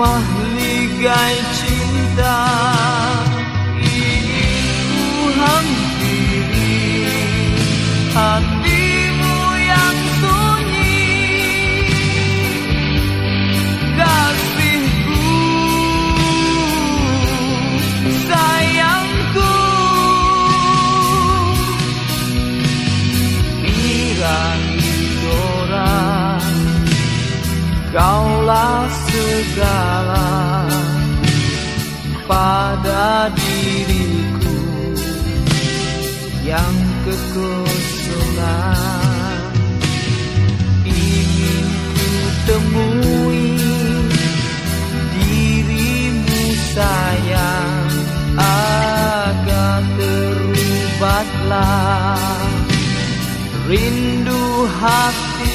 rumah ligai cinta. Ini ku hampiri hatimu yang sunyi. Kasihku, sayangku. Birahi Dora Kaulah segala rindu hati